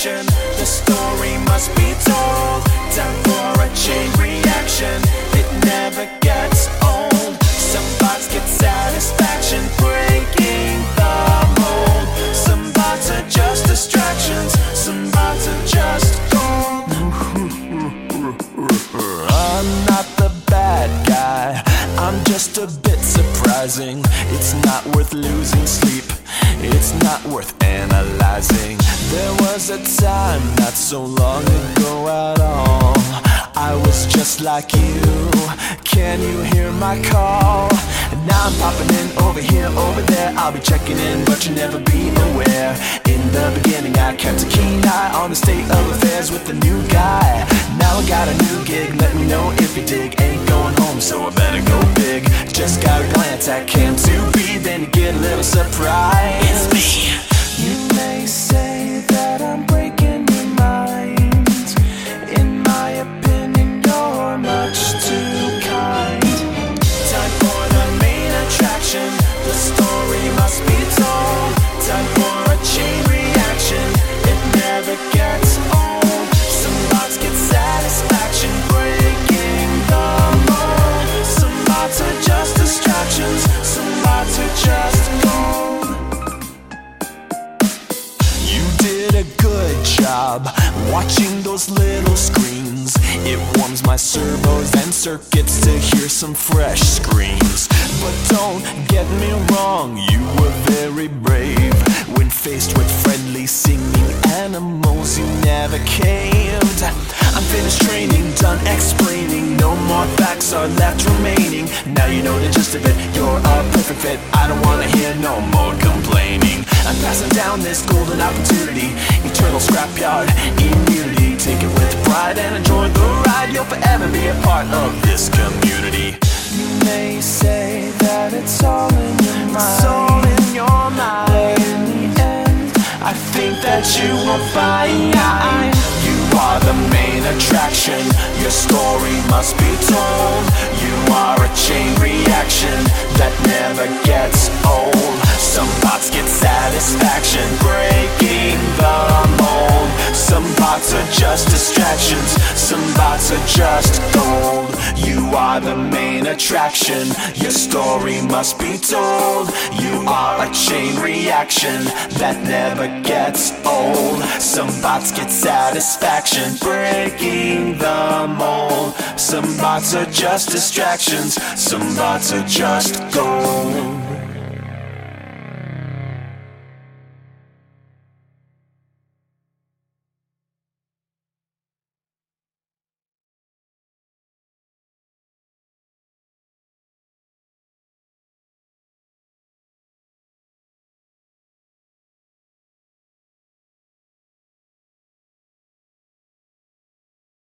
action. The story must be told. Time for a chain reaction. It never gets old. Some bots get satisfaction breaking the mold. Some bots are just distractions. Some bots are just gold. I'm not the bad guy. I'm just a bit surprising. It's not worth losing not worth analyzing. There was a time not so long ago was just like you. Can you hear my call? And now I'm popping in over here, over there. I'll be checking in, but you'll never be aware. In the beginning, I kept a keen eye on the state of affairs with the new guy. Now I got a new gig. Let me know if you dig. Ain't going home, so I better go big. Just got a glance at Cam 2B, then you get a little surprise. It's me. You may say job watching those little screens. It warms my servos and circuits to hear some fresh screams. But don't get me wrong, you were very brave. When faced with friendly singing animals, you never caved. I'm finished training, done explaining. No more facts are left remaining. Now you know the gist of it, you're a perfect fit. I don't wanna hear no more complaining. I'm passing down this golden opportunity. Eternal scrapyard, immunity. Take it with pride and enjoy the ride. You'll forever be a part of this community. You may say that it's all in your mind. It's all in your mind. But in the end, I think that you will find must be told. You are a chain reaction that never gets old. Some thoughts get satisfaction breaking the mold. Some thoughts are just Some thoughts are just gold. You are the main attraction. Your story must be told. You are a chain reaction that never gets old. Some thoughts get satisfaction breaking the mold. Some thoughts are just distractions. Some thoughts are just gold.